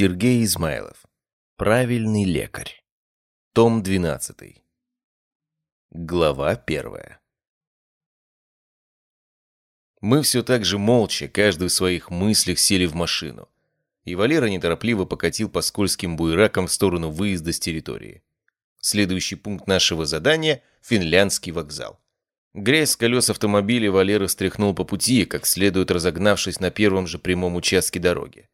Сергей Измайлов. Правильный лекарь. Том 12. Глава 1. Мы все так же молча, каждый в своих мыслях сели в машину. И Валера неторопливо покатил по скользким буеракам в сторону выезда с территории. Следующий пункт нашего задания – финляндский вокзал. Грязь с колес автомобиля Валера стряхнул по пути, как следует разогнавшись на первом же прямом участке дороги.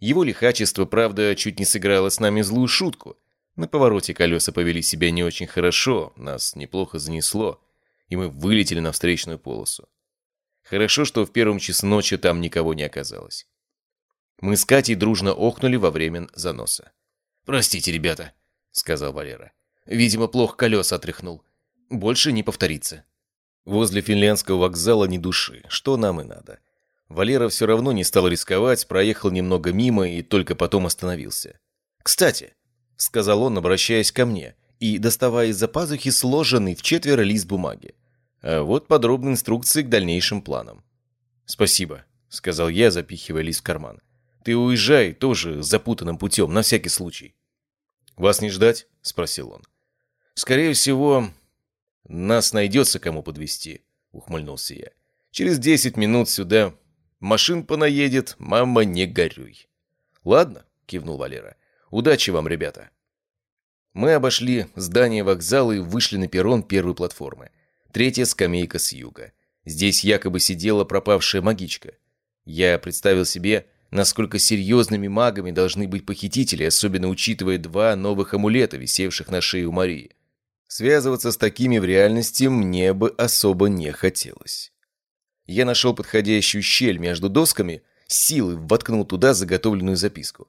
Его лихачество, правда, чуть не сыграло с нами злую шутку. На повороте колеса повели себя не очень хорошо, нас неплохо занесло, и мы вылетели на встречную полосу. Хорошо, что в первом часу ночи там никого не оказалось. Мы с Катей дружно охнули во время заноса. «Простите, ребята», — сказал Валера. «Видимо, плохо колеса отряхнул. Больше не повторится». Возле финляндского вокзала ни души, что нам и надо. Валера все равно не стал рисковать, проехал немного мимо и только потом остановился. «Кстати», — сказал он, обращаясь ко мне, и доставая из-за пазухи сложенный в четверо лист бумаги. А вот подробные инструкции к дальнейшим планам. «Спасибо», — сказал я, запихивая лист в карман. «Ты уезжай тоже запутанным путем, на всякий случай». «Вас не ждать?» — спросил он. «Скорее всего, нас найдется кому подвести, ухмыльнулся я. «Через десять минут сюда Машин понаедет, мама, не горюй. Ладно, кивнул Валера. Удачи вам, ребята. Мы обошли здание вокзала и вышли на перрон первой платформы. Третья скамейка с юга. Здесь якобы сидела пропавшая магичка. Я представил себе, насколько серьезными магами должны быть похитители, особенно учитывая два новых амулета, висевших на шее у Марии. Связываться с такими в реальности мне бы особо не хотелось. Я нашел подходящую щель между досками, силой воткнул туда заготовленную записку.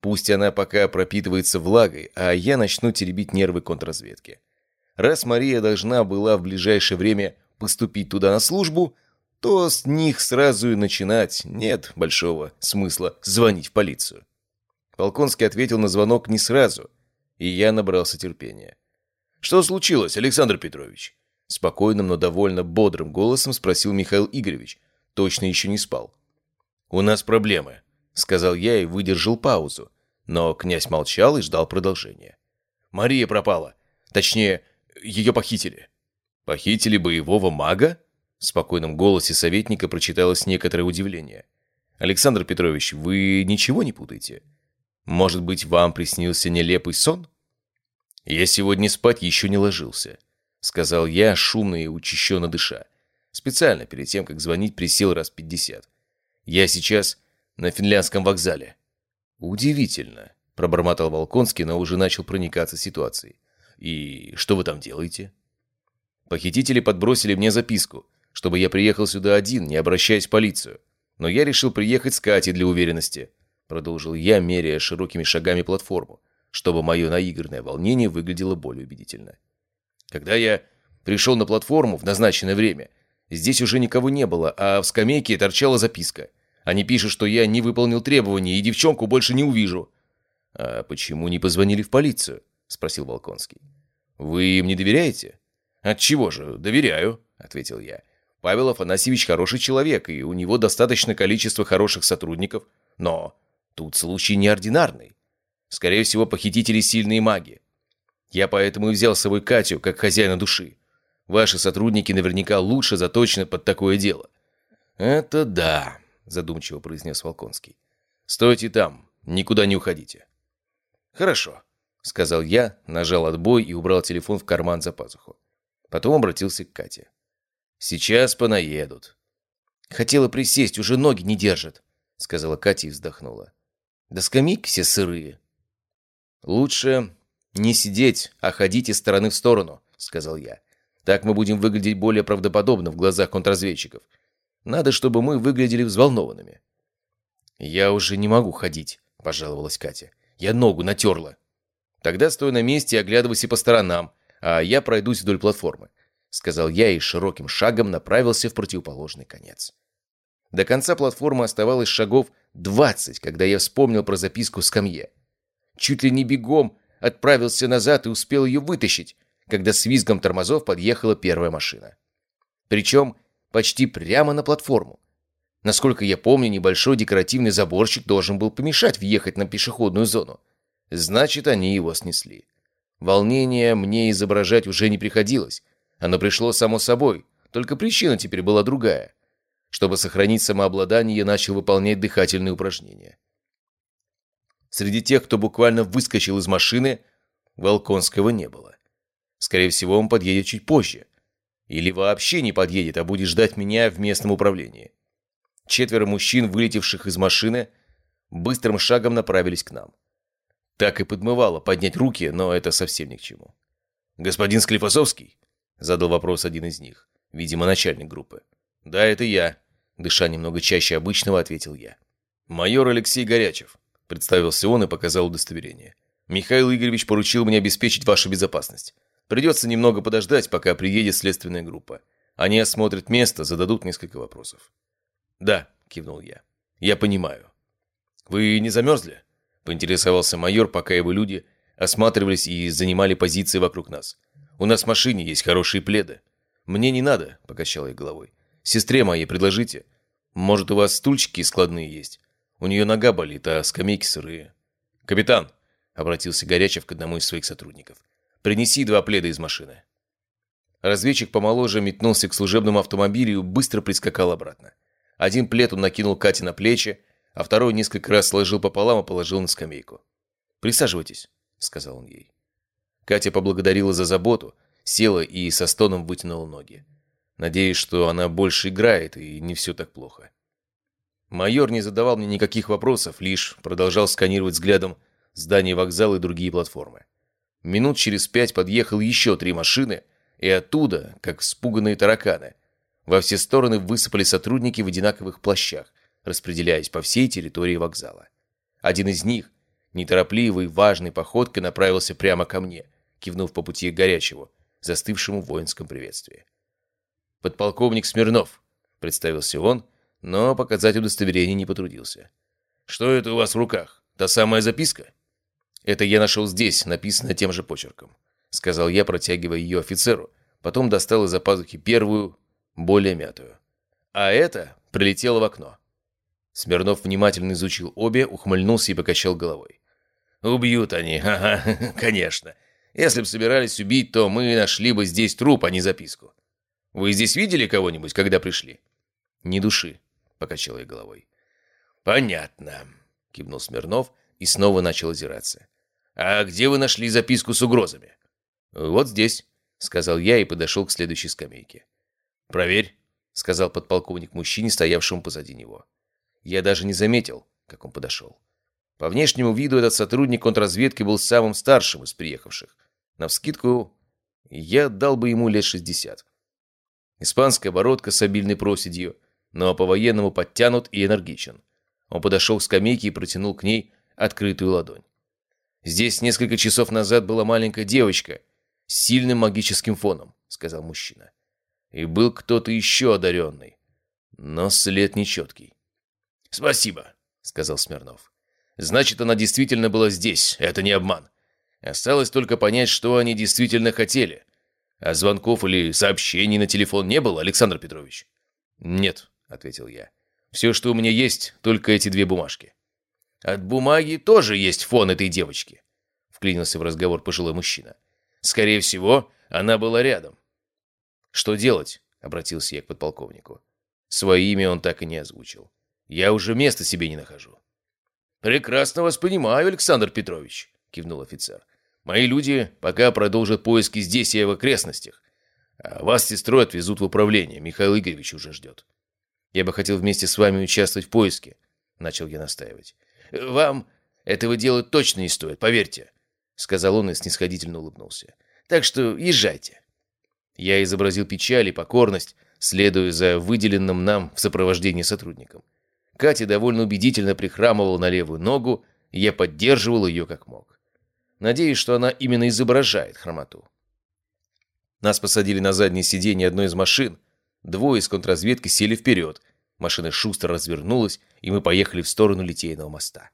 Пусть она пока пропитывается влагой, а я начну теребить нервы контрразведки. Раз Мария должна была в ближайшее время поступить туда на службу, то с них сразу и начинать нет большого смысла звонить в полицию. Полконский ответил на звонок не сразу, и я набрался терпения. «Что случилось, Александр Петрович?» Спокойным, но довольно бодрым голосом спросил Михаил Игоревич. Точно еще не спал. «У нас проблемы», — сказал я и выдержал паузу. Но князь молчал и ждал продолжения. «Мария пропала. Точнее, ее похитили». «Похитили боевого мага?» В спокойном голосе советника прочиталось некоторое удивление. «Александр Петрович, вы ничего не путаете? Может быть, вам приснился нелепый сон?» «Я сегодня спать еще не ложился. — сказал я, шумно и учащенно дыша. Специально перед тем, как звонить, присел раз пятьдесят. «Я сейчас на финляндском вокзале». «Удивительно», — пробормотал Волконский, но уже начал проникаться ситуацией. «И что вы там делаете?» Похитители подбросили мне записку, чтобы я приехал сюда один, не обращаясь в полицию. Но я решил приехать с Катей для уверенности. Продолжил я, меряя широкими шагами платформу, чтобы мое наигранное волнение выглядело более убедительно. Когда я пришел на платформу в назначенное время, здесь уже никого не было, а в скамейке торчала записка. Они пишут, что я не выполнил требования и девчонку больше не увижу. «А почему не позвонили в полицию?» – спросил Волконский. «Вы им не доверяете?» «Отчего же? Доверяю», – ответил я. «Павел Афанасьевич хороший человек, и у него достаточно количества хороших сотрудников. Но тут случай неординарный. Скорее всего, похитители сильные маги. Я поэтому и взял с собой Катю, как хозяина души. Ваши сотрудники наверняка лучше заточены под такое дело». «Это да», — задумчиво произнес Волконский. «Стойте там, никуда не уходите». «Хорошо», — сказал я, нажал отбой и убрал телефон в карман за пазуху. Потом обратился к Кате. «Сейчас понаедут». «Хотела присесть, уже ноги не держат», — сказала Катя и вздохнула. «Да скамейки все сырые». «Лучше «Не сидеть, а ходить из стороны в сторону», — сказал я. «Так мы будем выглядеть более правдоподобно в глазах контрразведчиков. Надо, чтобы мы выглядели взволнованными». «Я уже не могу ходить», — пожаловалась Катя. «Я ногу натерла». «Тогда стой на месте и оглядывайся по сторонам, а я пройдусь вдоль платформы», — сказал я и широким шагом направился в противоположный конец. До конца платформы оставалось шагов двадцать, когда я вспомнил про записку в скамье. Чуть ли не бегом отправился назад и успел ее вытащить, когда с визгом тормозов подъехала первая машина. Причем почти прямо на платформу. Насколько я помню, небольшой декоративный заборчик должен был помешать въехать на пешеходную зону. Значит, они его снесли. Волнение мне изображать уже не приходилось. Оно пришло само собой, только причина теперь была другая. Чтобы сохранить самообладание, я начал выполнять дыхательные упражнения. Среди тех, кто буквально выскочил из машины, Волконского не было. Скорее всего, он подъедет чуть позже. Или вообще не подъедет, а будет ждать меня в местном управлении. Четверо мужчин, вылетевших из машины, быстрым шагом направились к нам. Так и подмывало поднять руки, но это совсем ни к чему. «Господин Склифосовский?» — задал вопрос один из них, видимо, начальник группы. «Да, это я», — дыша немного чаще обычного, ответил я. «Майор Алексей Горячев», — представился он и показал удостоверение. «Михаил Игоревич поручил мне обеспечить вашу безопасность. Придется немного подождать, пока приедет следственная группа. Они осмотрят место, зададут несколько вопросов». «Да», — кивнул я. «Я понимаю». «Вы не замерзли?» — поинтересовался майор, пока его люди осматривались и занимали позиции вокруг нас. «У нас в машине есть хорошие пледы». «Мне не надо», — покачал я головой. «Сестре моей предложите. Может, у вас стульчики складные есть? У нее нога болит, а скамейки сырые». «Капитан», — обратился Горячев к одному из своих сотрудников, «принеси два пледа из машины». Разведчик помоложе метнулся к служебному автомобилю и быстро прискакал обратно. Один плед он накинул Кате на плечи, а второй несколько раз сложил пополам и положил на скамейку. «Присаживайтесь», — сказал он ей. Катя поблагодарила за заботу, села и со стоном вытянула ноги. Надеюсь, что она больше играет и не все так плохо. Майор не задавал мне никаких вопросов, лишь продолжал сканировать взглядом здание вокзала и другие платформы. Минут через пять подъехал еще три машины, и оттуда, как вспуганные тараканы, во все стороны высыпали сотрудники в одинаковых плащах, распределяясь по всей территории вокзала. Один из них, неторопливой, важной походкой направился прямо ко мне, кивнув по пути к горячему, застывшему в воинском приветствии. «Подполковник Смирнов», — представился он, но показать удостоверение не потрудился. «Что это у вас в руках? Та самая записка?» «Это я нашел здесь, написано тем же почерком», — сказал я, протягивая ее офицеру. Потом достал из-за пазухи первую, более мятую. А это прилетело в окно. Смирнов внимательно изучил обе, ухмыльнулся и покачал головой. «Убьют они, ага, конечно. Если бы собирались убить, то мы нашли бы здесь труп, а не записку. Вы здесь видели кого-нибудь, когда пришли?» «Ни души», — покачал я головой. «Понятно», — кивнул Смирнов и снова начал озираться. «А где вы нашли записку с угрозами?» «Вот здесь», — сказал я и подошел к следующей скамейке. «Проверь», — сказал подполковник мужчине, стоявшему позади него. Я даже не заметил, как он подошел. По внешнему виду этот сотрудник контрразведки был самым старшим из приехавших. Навскидку, я дал бы ему лет шестьдесят. Испанская бородка с обильной проседью, но по-военному подтянут и энергичен. Он подошел к скамейке и протянул к ней открытую ладонь. «Здесь несколько часов назад была маленькая девочка с сильным магическим фоном», — сказал мужчина. И был кто-то еще одаренный. Но след нечеткий. «Спасибо», — сказал Смирнов. «Значит, она действительно была здесь. Это не обман. Осталось только понять, что они действительно хотели. А звонков или сообщений на телефон не было, Александр Петрович?» «Нет», — ответил я. «Все, что у меня есть, только эти две бумажки». «От бумаги тоже есть фон этой девочки», — вклинился в разговор пожилой мужчина. «Скорее всего, она была рядом. «Что делать?» — обратился я к подполковнику. Свое имя он так и не озвучил. «Я уже места себе не нахожу». «Прекрасно вас понимаю, Александр Петрович», — кивнул офицер. «Мои люди пока продолжат поиски здесь и в окрестностях. А вас с сестрой отвезут в управление. Михаил Игоревич уже ждет». «Я бы хотел вместе с вами участвовать в поиске», — начал я настаивать. «Вам этого делать точно не стоит, поверьте», — сказал он и снисходительно улыбнулся. «Так что езжайте». Я изобразил печаль и покорность, следуя за выделенным нам в сопровождении сотрудником. Катя довольно убедительно прихрамывала на левую ногу, и я поддерживал ее как мог. Надеюсь, что она именно изображает хромоту. Нас посадили на заднее сиденье одной из машин. Двое из контрразведки сели вперед. Машина шустро развернулась, и мы поехали в сторону Литейного моста.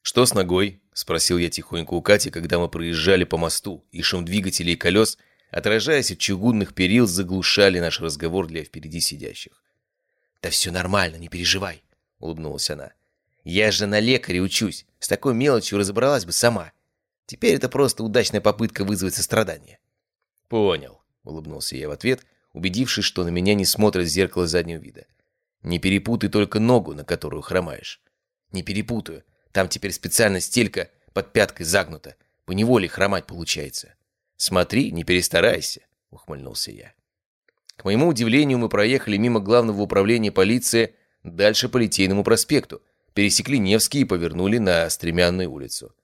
«Что с ногой?» – спросил я тихонько у Кати, когда мы проезжали по мосту, и шум двигателей и колес – отражаясь от чугунных перил, заглушали наш разговор для впереди сидящих. «Да все нормально, не переживай», — улыбнулась она. «Я же на лекаре учусь, с такой мелочью разобралась бы сама. Теперь это просто удачная попытка вызвать сострадание». «Понял», — улыбнулся я в ответ, убедившись, что на меня не смотрят зеркало заднего вида. «Не перепутай только ногу, на которую хромаешь». «Не перепутаю. Там теперь специально стелька под пяткой загнута. Поневоле хромать получается». «Смотри, не перестарайся», — ухмыльнулся я. К моему удивлению, мы проехали мимо главного управления полиции дальше по Литейному проспекту, пересекли Невский и повернули на Стремянную улицу.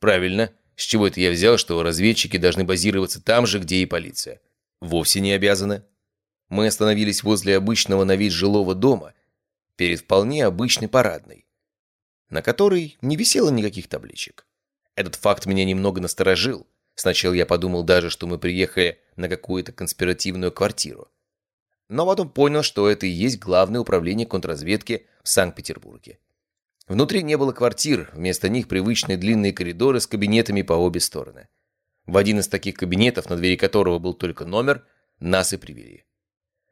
Правильно, с чего это я взял, что разведчики должны базироваться там же, где и полиция? Вовсе не обязаны. Мы остановились возле обычного на вид жилого дома, перед вполне обычной парадной, на которой не висело никаких табличек. Этот факт меня немного насторожил, Сначала я подумал даже, что мы приехали на какую-то конспиративную квартиру. Но потом понял, что это и есть главное управление контрразведки в Санкт-Петербурге. Внутри не было квартир, вместо них привычные длинные коридоры с кабинетами по обе стороны. В один из таких кабинетов, на двери которого был только номер, нас и привели.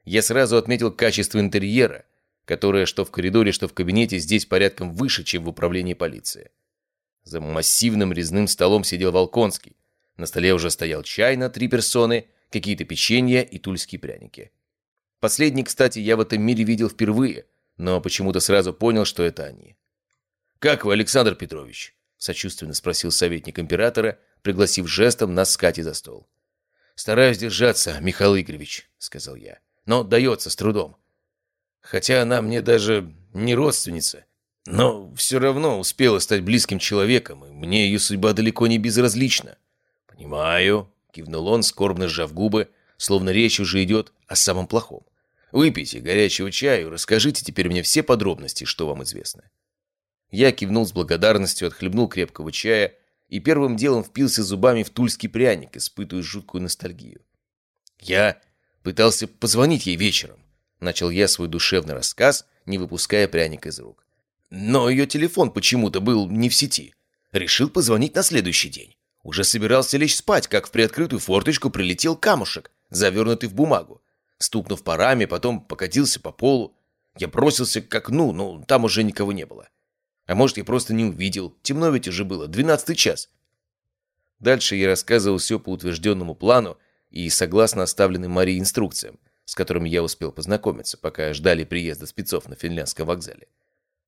Я сразу отметил качество интерьера, которое что в коридоре, что в кабинете здесь порядком выше, чем в управлении полиции. За массивным резным столом сидел Волконский, на столе уже стоял чай на три персоны, какие-то печенья и тульские пряники. Последний, кстати, я в этом мире видел впервые, но почему-то сразу понял, что это они. «Как вы, Александр Петрович?» – сочувственно спросил советник императора, пригласив жестом нас с Катей за стол. «Стараюсь держаться, Михаил Игоревич», – сказал я. «Но дается с трудом. Хотя она мне даже не родственница, но все равно успела стать близким человеком, и мне ее судьба далеко не безразлична. «Понимаю», — кивнул он, скорбно сжав губы, словно речь уже идет о самом плохом. «Выпейте горячего чаю, расскажите теперь мне все подробности, что вам известно». Я кивнул с благодарностью, отхлебнул крепкого чая и первым делом впился зубами в тульский пряник, испытывая жуткую ностальгию. «Я пытался позвонить ей вечером», — начал я свой душевный рассказ, не выпуская пряник из рук. «Но ее телефон почему-то был не в сети. Решил позвонить на следующий день. Уже собирался лечь спать, как в приоткрытую форточку прилетел камушек, завернутый в бумагу. Стукнув парами, потом покатился по полу. Я бросился к окну, но там уже никого не было. А может, я просто не увидел. Темно ведь уже было, двенадцатый час. Дальше я рассказывал все по утвержденному плану и согласно оставленным Марии инструкциям, с которыми я успел познакомиться, пока ждали приезда спецов на финляндском вокзале.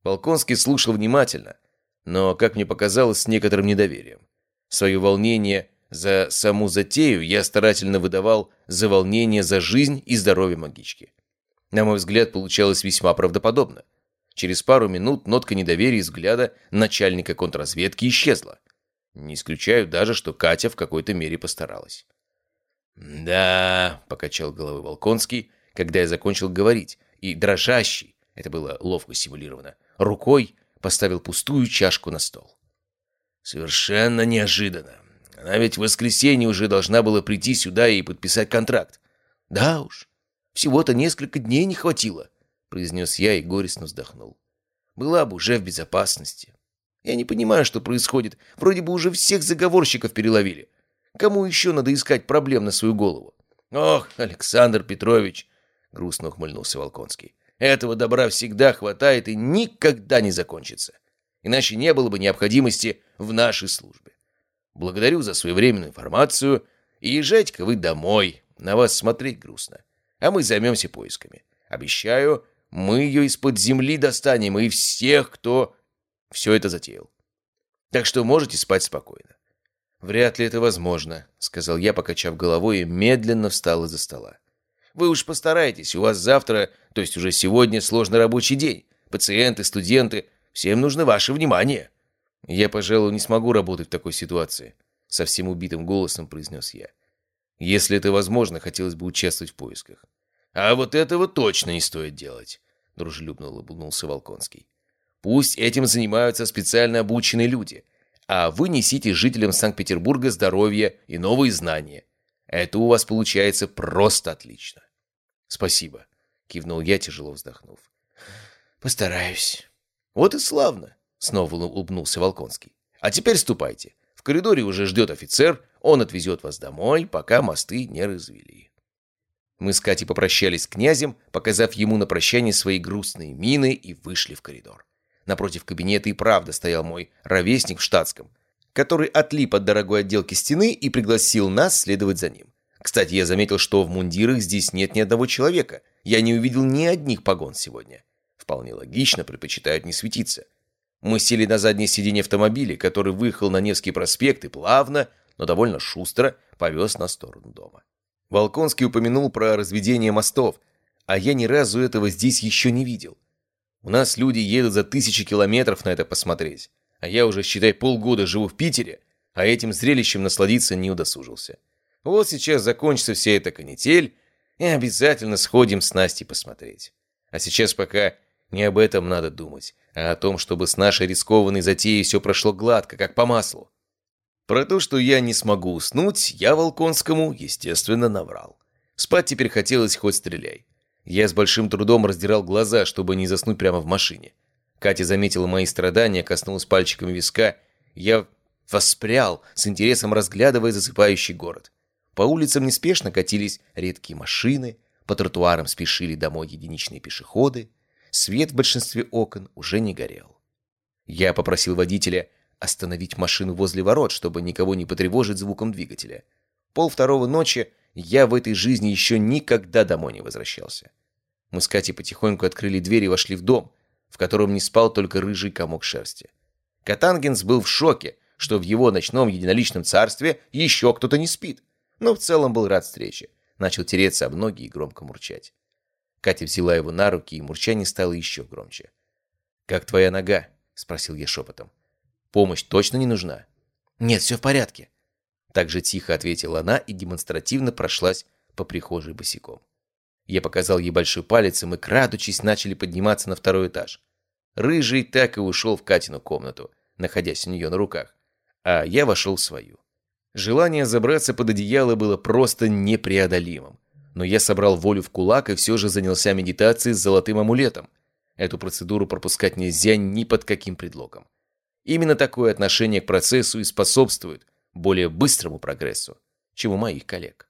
Волконский слушал внимательно, но, как мне показалось, с некоторым недоверием. Свое волнение за саму затею я старательно выдавал за волнение за жизнь и здоровье магички. На мой взгляд, получалось весьма правдоподобно. Через пару минут нотка недоверия взгляда начальника контрразведки исчезла. Не исключаю даже, что Катя в какой-то мере постаралась. «Да», — покачал головой Волконский, когда я закончил говорить, и дрожащий, это было ловко симулировано, рукой поставил пустую чашку на стол. Совершенно неожиданно. Она ведь в воскресенье уже должна была прийти сюда и подписать контракт. Да уж, всего-то несколько дней не хватило, произнес я и горестно вздохнул. Была бы уже в безопасности. Я не понимаю, что происходит. Вроде бы уже всех заговорщиков переловили. Кому еще надо искать проблем на свою голову? Ох, Александр Петрович, грустно ухмыльнулся Волконский. Этого добра всегда хватает и никогда не закончится. Иначе не было бы необходимости в нашей службе. Благодарю за своевременную информацию и езжайте-ка вы домой. На вас смотреть грустно. А мы займемся поисками. Обещаю, мы ее из-под земли достанем и всех, кто все это затеял. Так что можете спать спокойно. «Вряд ли это возможно», — сказал я, покачав головой, и медленно встал из-за стола. «Вы уж постарайтесь, у вас завтра, то есть уже сегодня, сложный рабочий день. Пациенты, студенты, всем нужно ваше внимание». «Я, пожалуй, не смогу работать в такой ситуации», — совсем убитым голосом произнес я. «Если это возможно, хотелось бы участвовать в поисках». «А вот этого точно не стоит делать», — дружелюбно улыбнулся Волконский. «Пусть этим занимаются специально обученные люди, а вы несите жителям Санкт-Петербурга здоровье и новые знания. Это у вас получается просто отлично». «Спасибо», — кивнул я, тяжело вздохнув. «Постараюсь». «Вот и славно», Снова улыбнулся Волконский. «А теперь ступайте. В коридоре уже ждет офицер, он отвезет вас домой, пока мосты не развели». Мы с Катей попрощались с князем, показав ему на прощание свои грустные мины и вышли в коридор. Напротив кабинета и правда стоял мой ровесник в штатском, который отлип от дорогой отделки стены и пригласил нас следовать за ним. Кстати, я заметил, что в мундирах здесь нет ни одного человека. Я не увидел ни одних погон сегодня. Вполне логично, предпочитают не светиться. Мы сели на заднее сиденье автомобиля, который выехал на Невский проспект и плавно, но довольно шустро повез на сторону дома. Волконский упомянул про разведение мостов, а я ни разу этого здесь еще не видел. У нас люди едут за тысячи километров на это посмотреть, а я уже, считай, полгода живу в Питере, а этим зрелищем насладиться не удосужился. Вот сейчас закончится вся эта канитель, и обязательно сходим с Настей посмотреть. А сейчас пока не об этом надо думать, а о том, чтобы с нашей рискованной затеей все прошло гладко, как по маслу. Про то, что я не смогу уснуть, я Волконскому, естественно, наврал. Спать теперь хотелось хоть стреляй. Я с большим трудом раздирал глаза, чтобы не заснуть прямо в машине. Катя заметила мои страдания, коснулась пальчиками виска. Я воспрял, с интересом разглядывая засыпающий город. По улицам неспешно катились редкие машины, по тротуарам спешили домой единичные пешеходы. Свет в большинстве окон уже не горел. Я попросил водителя остановить машину возле ворот, чтобы никого не потревожить звуком двигателя. Пол второго ночи я в этой жизни еще никогда домой не возвращался. Мы с Катей потихоньку открыли дверь и вошли в дом, в котором не спал только рыжий комок шерсти. Катангенс был в шоке, что в его ночном единоличном царстве еще кто-то не спит, но в целом был рад встрече. Начал тереться об ноги и громко мурчать. Катя взяла его на руки, и мурчание стало еще громче. «Как твоя нога?» — спросил я шепотом. Помощь точно не нужна?» «Нет, все в порядке». Так же тихо ответила она и демонстративно прошлась по прихожей босиком. Я показал ей большой палец, и мы, крадучись, начали подниматься на второй этаж. Рыжий так и ушел в Катину комнату, находясь у нее на руках, а я вошел в свою. Желание забраться под одеяло было просто непреодолимым. Но я собрал волю в кулак и все же занялся медитацией с золотым амулетом. Эту процедуру пропускать нельзя ни под каким предлогом. Именно такое отношение к процессу и способствует более быстрому прогрессу, чем у моих коллег.